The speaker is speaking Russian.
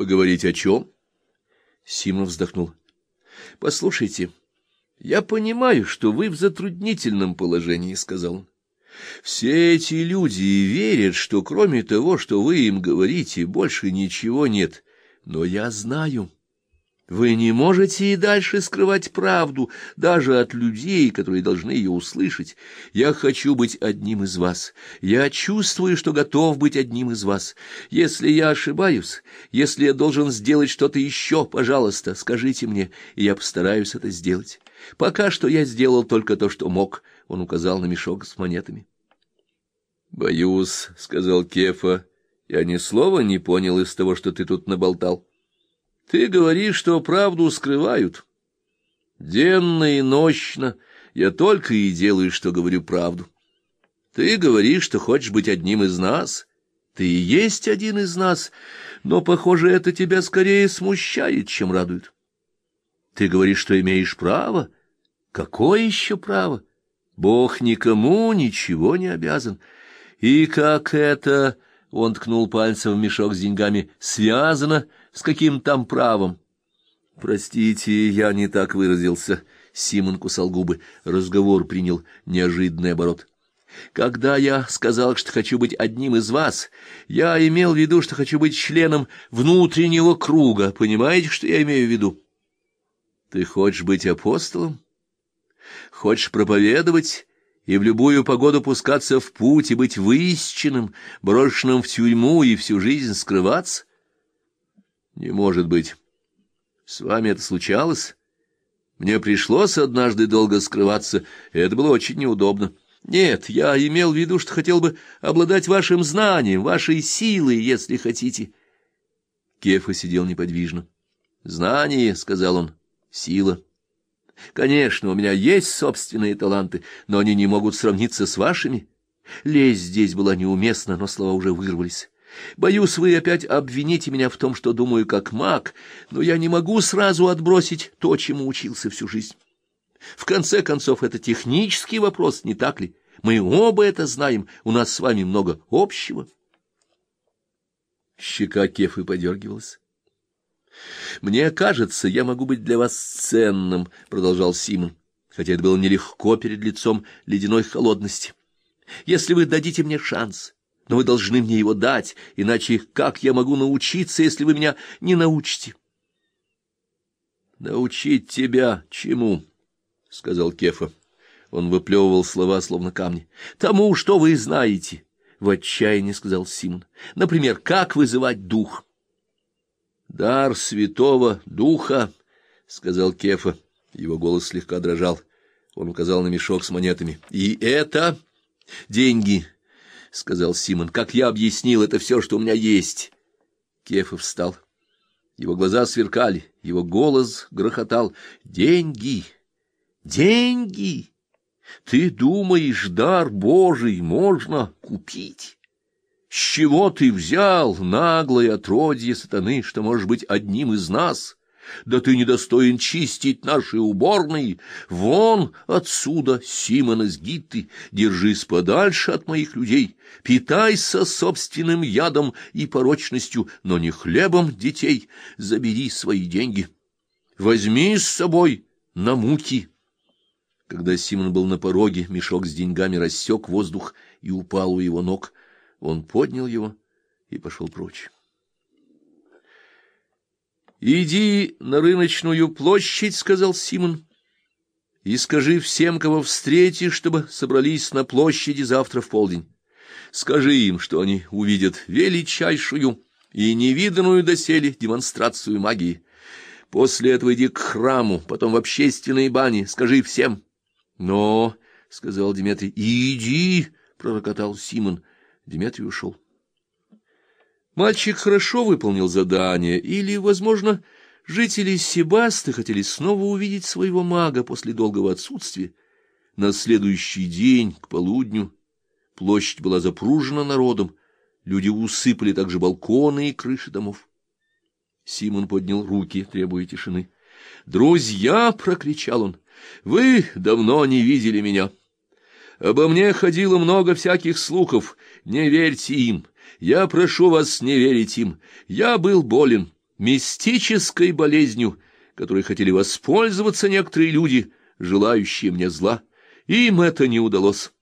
Поговорить о чем? Симон вздохнул. — Послушайте, я понимаю, что вы в затруднительном положении, — сказал он. Все эти люди верят, что кроме того, что вы им говорите, больше ничего нет. Но я знаю... Вы не можете и дальше скрывать правду, даже от людей, которые должны ее услышать. Я хочу быть одним из вас. Я чувствую, что готов быть одним из вас. Если я ошибаюсь, если я должен сделать что-то еще, пожалуйста, скажите мне, и я постараюсь это сделать. Пока что я сделал только то, что мог. Он указал на мешок с монетами. — Боюсь, — сказал Кефа, — я ни слова не понял из того, что ты тут наболтал. — ты говоришь, что правду скрывают. Денно и нощно я только и делаю, что говорю правду. Ты говоришь, что хочешь быть одним из нас. Ты и есть один из нас, но, похоже, это тебя скорее смущает, чем радует. Ты говоришь, что имеешь право. Какое еще право? Бог никому ничего не обязан. И как это, — он ткнул пальцем в мешок с деньгами, — связано с каким там правом? Простите, я не так выразился. Симон кусал губы. Разговор принял неожиданный оборот. Когда я сказал, что хочу быть одним из вас, я имел в виду, что хочу быть членом внутреннего круга. Понимаете, что я имею в виду? Ты хочешь быть апостолом? Хочешь проповедовать и в любую погоду пускаться в путь и быть выисченным, брошенным в тюрьму и всю жизнь скрываться? Не может быть. С вами это случалось? Мне пришлось однажды долго скрываться, и это было очень неудобно. Нет, я имел в виду, что хотел бы обладать вашим знанием, вашей силой, если хотите. Кефа сидел неподвижно. «Знание», — сказал он, — «сила». «Конечно, у меня есть собственные таланты, но они не могут сравниться с вашими». Лезть здесь была неуместна, но слова уже вырвались. Боюсь, вы опять обвините меня в том, что думаю как маг, но я не могу сразу отбросить то, чему учился всю жизнь. В конце концов, это технический вопрос, не так ли? Мы оба это знаем, у нас с вами много общего. Щека Кефы подергивалась. «Мне кажется, я могу быть для вас ценным», — продолжал Симон, хотя это было нелегко перед лицом ледяной холодности. «Если вы дадите мне шанс, но вы должны мне его дать, иначе как я могу научиться, если вы меня не научите? — Научить тебя чему? — сказал Кефа. Он выплевывал слова, словно камни. — Тому, что вы знаете, — в отчаянии сказал Симон. — Например, как вызывать дух? — Дар святого духа, — сказал Кефа. Его голос слегка дрожал. Он указал на мешок с монетами. — И это деньги. —— сказал Симон. — Как я объяснил, это все, что у меня есть. Кефа встал. Его глаза сверкали, его голос грохотал. — Деньги! Деньги! Ты думаешь, дар Божий можно купить? С чего ты взял, наглое отродье сатаны, что можешь быть одним из нас? — да ты недостоин чистить наши уборные. Вон отсюда, Симон из Гитты, держись подальше от моих людей, питайся собственным ядом и порочностью, но не хлебом детей, забери свои деньги. Возьми с собой на муки. Когда Симон был на пороге, мешок с деньгами рассек воздух и упал у его ног. Он поднял его и пошел прочь. «Иди на рыночную площадь», — сказал Симон, — «и скажи всем, кого встретишь, чтобы собрались на площади завтра в полдень. Скажи им, что они увидят величайшую и невиданную доселе демонстрацию магии. После этого иди к храму, потом в общественные бани, скажи всем». «Но», — сказал Диметрий, — «иди», — пророкотал Симон. Диметрий ушел. Мальчик хорошо выполнил задание, или, возможно, жители Себасты хотели снова увидеть своего мага после долгого отсутствия. На следующий день, к полудню, площадь была запружена народом, люди усыпали также балконы и крыши домов. Симон поднял руки, требуя тишины. «Друзья!» — прокричал он. «Вы давно не видели меня. Обо мне ходило много всяких слухов. Не верьте им. Я прошу вас не верить им. Я был болен. мистической болезнью, которой хотели воспользоваться некоторые люди, желающие мне зла. Им это не удалось.